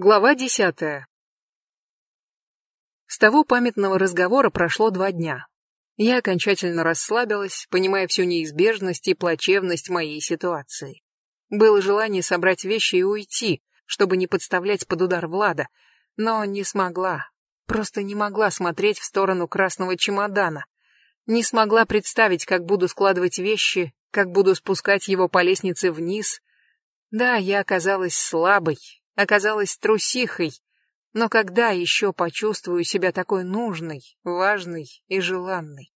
Глава десятая. С того памятного разговора прошло два дня. Я окончательно расслабилась, понимая всю неизбежность и плачевность моей ситуации. Было желание собрать вещи и уйти, чтобы не подставлять под удар Влада, но не смогла. Просто не могла смотреть в сторону красного чемодана. Не смогла представить, как буду складывать вещи, как буду спускать его по лестнице вниз. Да, я оказалась слабой, оказалась трусихой, но когда еще почувствую себя такой нужной, важной и желанной?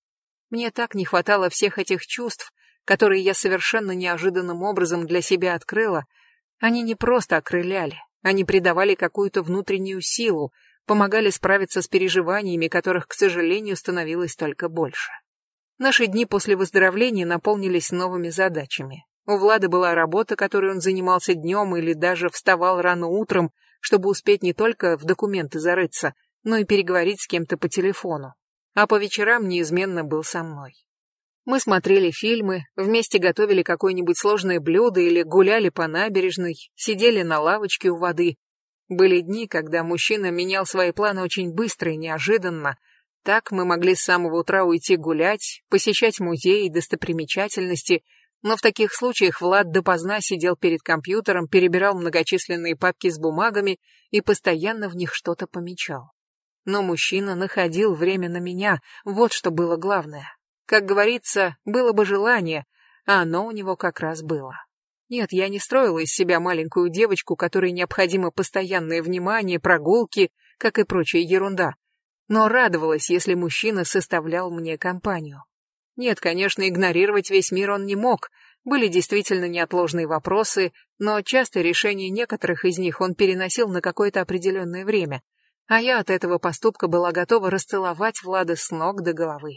Мне так не хватало всех этих чувств, которые я совершенно неожиданным образом для себя открыла. Они не просто окрыляли, они придавали какую-то внутреннюю силу, помогали справиться с переживаниями, которых, к сожалению, становилось только больше. Наши дни после выздоровления наполнились новыми задачами. У Влада была работа, которой он занимался днем или даже вставал рано утром, чтобы успеть не только в документы зарыться, но и переговорить с кем-то по телефону. А по вечерам неизменно был со мной. Мы смотрели фильмы, вместе готовили какое-нибудь сложное блюдо или гуляли по набережной, сидели на лавочке у воды. Были дни, когда мужчина менял свои планы очень быстро и неожиданно. Так мы могли с самого утра уйти гулять, посещать музеи и достопримечательности – но в таких случаях Влад допоздна сидел перед компьютером, перебирал многочисленные папки с бумагами и постоянно в них что-то помечал. Но мужчина находил время на меня, вот что было главное. Как говорится, было бы желание, а оно у него как раз было. Нет, я не строила из себя маленькую девочку, которой необходимо постоянное внимание, прогулки, как и прочая ерунда. Но радовалась, если мужчина составлял мне компанию. Нет, конечно, игнорировать весь мир он не мог. Были действительно неотложные вопросы, но часто решение некоторых из них он переносил на какое-то определенное время. А я от этого поступка была готова расцеловать Влада с ног до головы.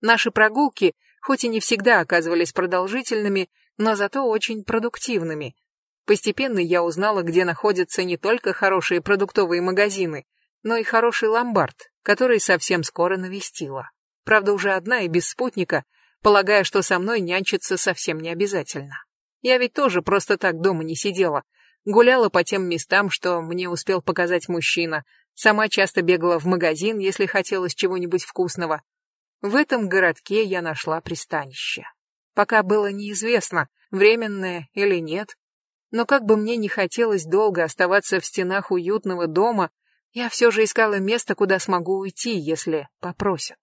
Наши прогулки, хоть и не всегда оказывались продолжительными, но зато очень продуктивными. Постепенно я узнала, где находятся не только хорошие продуктовые магазины, но и хороший ломбард, который совсем скоро навестила правда уже одна и без спутника, полагая, что со мной нянчиться совсем не обязательно. Я ведь тоже просто так дома не сидела, гуляла по тем местам, что мне успел показать мужчина, сама часто бегала в магазин, если хотелось чего-нибудь вкусного. В этом городке я нашла пристанище. Пока было неизвестно, временное или нет, но как бы мне не хотелось долго оставаться в стенах уютного дома, я все же искала место, куда смогу уйти, если попросят.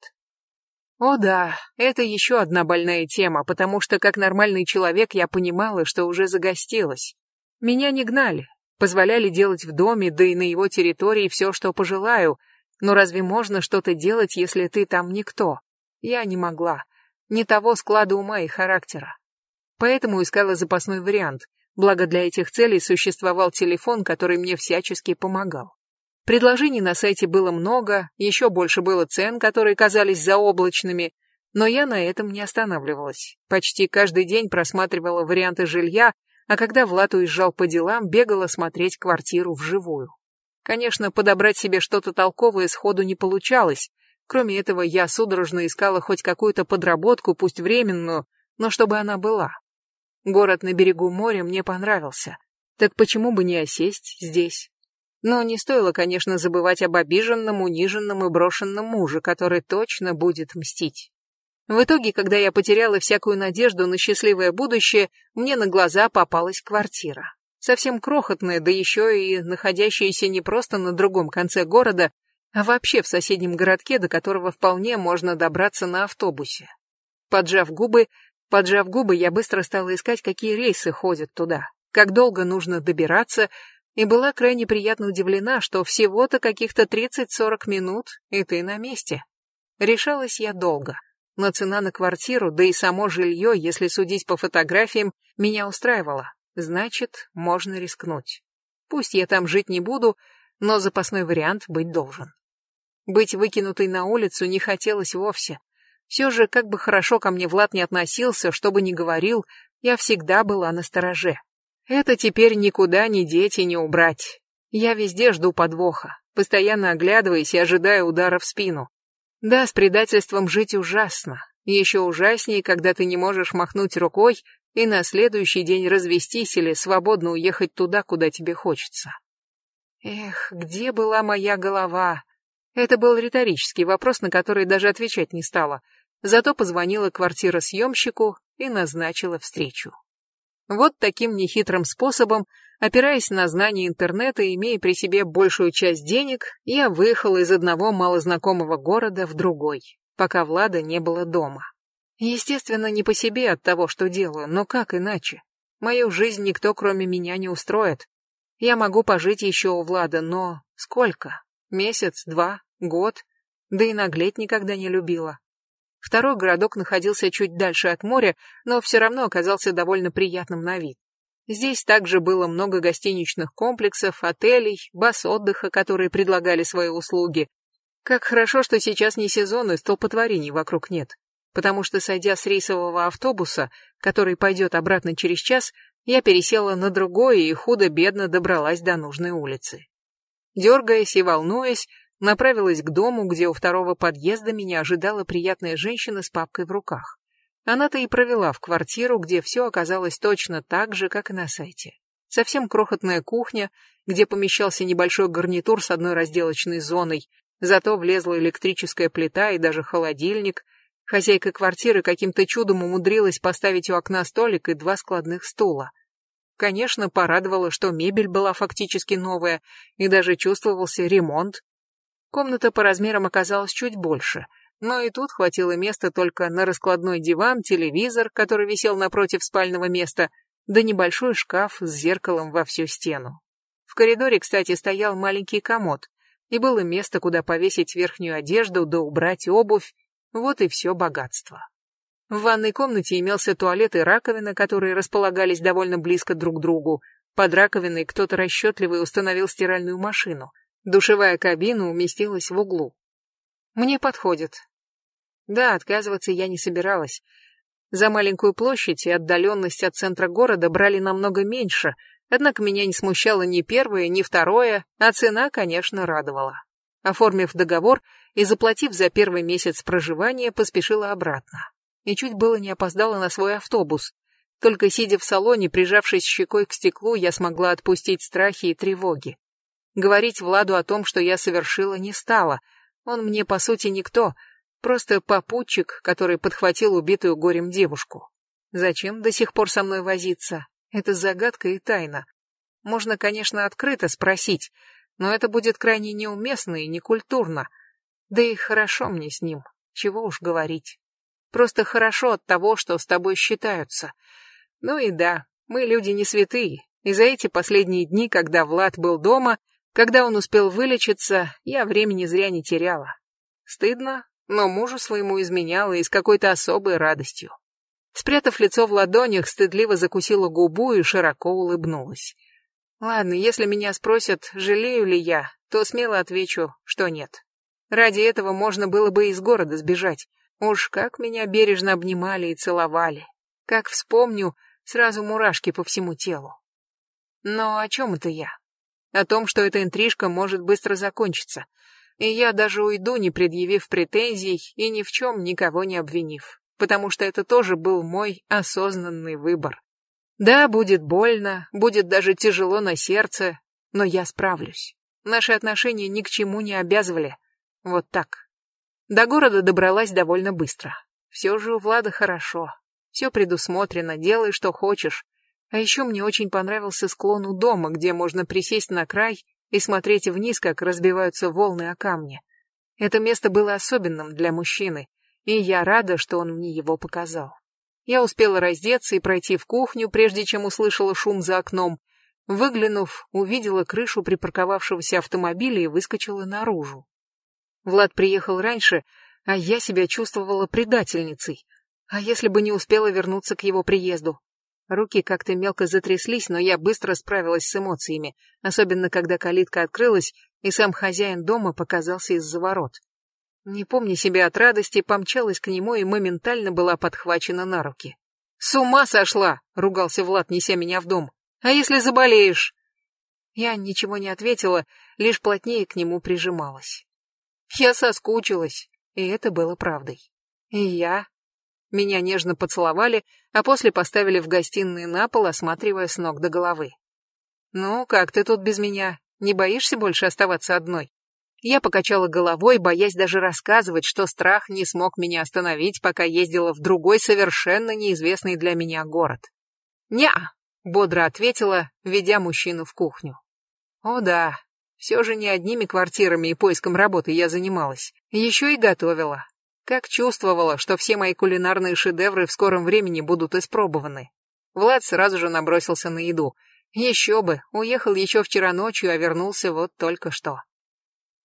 О да, это еще одна больная тема, потому что как нормальный человек я понимала, что уже загостилась. Меня не гнали, позволяли делать в доме, да и на его территории все, что пожелаю, но разве можно что-то делать, если ты там никто? Я не могла. Не того склада ума и характера. Поэтому искала запасной вариант, благо для этих целей существовал телефон, который мне всячески помогал. Предложений на сайте было много, еще больше было цен, которые казались заоблачными, но я на этом не останавливалась. Почти каждый день просматривала варианты жилья, а когда Влад уезжал по делам, бегала смотреть квартиру вживую. Конечно, подобрать себе что-то толковое сходу не получалось. Кроме этого, я судорожно искала хоть какую-то подработку, пусть временную, но чтобы она была. Город на берегу моря мне понравился. Так почему бы не осесть здесь? Но не стоило, конечно, забывать об обиженном, униженном и брошенном муже, который точно будет мстить. В итоге, когда я потеряла всякую надежду на счастливое будущее, мне на глаза попалась квартира. Совсем крохотная, да еще и находящаяся не просто на другом конце города, а вообще в соседнем городке, до которого вполне можно добраться на автобусе. Поджав губы, поджав губы, я быстро стала искать, какие рейсы ходят туда, как долго нужно добираться, и была крайне приятно удивлена, что всего-то каких-то 30-40 минут, и ты на месте. Решалась я долго, но цена на квартиру, да и само жилье, если судить по фотографиям, меня устраивала. Значит, можно рискнуть. Пусть я там жить не буду, но запасной вариант быть должен. Быть выкинутой на улицу не хотелось вовсе. Все же, как бы хорошо ко мне Влад не относился, что бы ни говорил, я всегда была на стороже. Это теперь никуда не деть и не убрать. Я везде жду подвоха, постоянно оглядываясь и ожидая удара в спину. Да, с предательством жить ужасно. Еще ужаснее, когда ты не можешь махнуть рукой и на следующий день развестись или свободно уехать туда, куда тебе хочется. Эх, где была моя голова? Это был риторический вопрос, на который даже отвечать не стала. Зато позвонила квартиросъемщику и назначила встречу. Вот таким нехитрым способом, опираясь на знания интернета и имея при себе большую часть денег, я выехала из одного малознакомого города в другой, пока Влада не было дома. Естественно, не по себе от того, что делаю, но как иначе? Мою жизнь никто, кроме меня, не устроит. Я могу пожить еще у Влада, но сколько? Месяц, два, год? Да и наглеть никогда не любила. Второй городок находился чуть дальше от моря, но все равно оказался довольно приятным на вид. Здесь также было много гостиничных комплексов, отелей, баз отдыха, которые предлагали свои услуги. Как хорошо, что сейчас не сезон и столпотворений вокруг нет потому что, сойдя с рейсового автобуса, который пойдет обратно через час, я пересела на другой и худо-бедно добралась до нужной улицы. Дергаясь и волнуясь, направилась к дому, где у второго подъезда меня ожидала приятная женщина с папкой в руках. Она-то и провела в квартиру, где все оказалось точно так же, как и на сайте. Совсем крохотная кухня, где помещался небольшой гарнитур с одной разделочной зоной, зато влезла электрическая плита и даже холодильник — Хозяйка квартиры каким-то чудом умудрилась поставить у окна столик и два складных стула. Конечно, порадовало, что мебель была фактически новая, и даже чувствовался ремонт. Комната по размерам оказалась чуть больше, но и тут хватило места только на раскладной диван, телевизор, который висел напротив спального места, да небольшой шкаф с зеркалом во всю стену. В коридоре, кстати, стоял маленький комод, и было место, куда повесить верхнюю одежду да убрать обувь, вот и все богатство. В ванной комнате имелся туалет и раковина, которые располагались довольно близко друг к другу. Под раковиной кто-то расчетливый установил стиральную машину. Душевая кабина уместилась в углу. Мне подходит. Да, отказываться я не собиралась. За маленькую площадь и отдаленность от центра города брали намного меньше, однако меня не смущало ни первое, ни второе, а цена, конечно, радовала. Оформив договор, и, заплатив за первый месяц проживания, поспешила обратно. И чуть было не опоздала на свой автобус. Только сидя в салоне, прижавшись щекой к стеклу, я смогла отпустить страхи и тревоги. Говорить Владу о том, что я совершила, не стала. Он мне, по сути, никто, просто попутчик, который подхватил убитую горем девушку. Зачем до сих пор со мной возиться? Это загадка и тайна. Можно, конечно, открыто спросить, но это будет крайне неуместно и некультурно. Да и хорошо мне с ним, чего уж говорить. Просто хорошо от того, что с тобой считаются. Ну и да, мы люди не святые, и за эти последние дни, когда Влад был дома, когда он успел вылечиться, я времени зря не теряла. Стыдно, но мужу своему изменяла и с какой-то особой радостью. Спрятав лицо в ладонях, стыдливо закусила губу и широко улыбнулась. Ладно, если меня спросят, жалею ли я, то смело отвечу, что нет. Ради этого можно было бы из города сбежать. Уж как меня бережно обнимали и целовали. Как вспомню, сразу мурашки по всему телу. Но о чем это я? О том, что эта интрижка может быстро закончиться. И я даже уйду, не предъявив претензий и ни в чем никого не обвинив. Потому что это тоже был мой осознанный выбор. Да, будет больно, будет даже тяжело на сердце, но я справлюсь. Наши отношения ни к чему не обязывали. Вот так. До города добралась довольно быстро. Все же у Влада хорошо. Все предусмотрено, делай, что хочешь. А еще мне очень понравился склон у дома, где можно присесть на край и смотреть вниз, как разбиваются волны о камни. Это место было особенным для мужчины, и я рада, что он мне его показал. Я успела раздеться и пройти в кухню, прежде чем услышала шум за окном. Выглянув, увидела крышу припарковавшегося автомобиля и выскочила наружу. Влад приехал раньше, а я себя чувствовала предательницей. А если бы не успела вернуться к его приезду? Руки как-то мелко затряслись, но я быстро справилась с эмоциями, особенно когда калитка открылась, и сам хозяин дома показался из-за ворот. Не помня себя от радости, помчалась к нему и моментально была подхвачена на руки. «С ума сошла!» — ругался Влад, неся меня в дом. «А если заболеешь?» Я ничего не ответила, лишь плотнее к нему прижималась. Я соскучилась, и это было правдой. И я. Меня нежно поцеловали, а после поставили в гостиной на пол, осматривая с ног до головы. «Ну, как ты тут без меня? Не боишься больше оставаться одной? Я покачала головой, боясь даже рассказывать, что страх не смог меня остановить, пока ездила в другой совершенно неизвестный для меня город. «Не-а», бодро ответила, ведя мужчину в кухню. О да, все же не одними квартирами и поиском работы я занималась, еще и готовила. Как чувствовала, что все мои кулинарные шедевры в скором времени будут испробованы. Влад сразу же набросился на еду. Еще бы, уехал еще вчера ночью, а вернулся вот только что.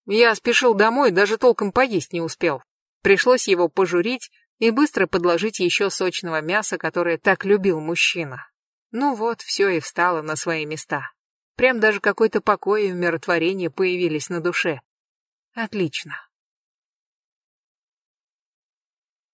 Я спешил домой, даже толком поесть не успел. Пришлось его пожурить и быстро подложить еще сочного мяса, которое так любил мужчина. Ну вот, все и встало на свои места. Прям даже какой-то покой и умиротворение появились на душе. Отлично.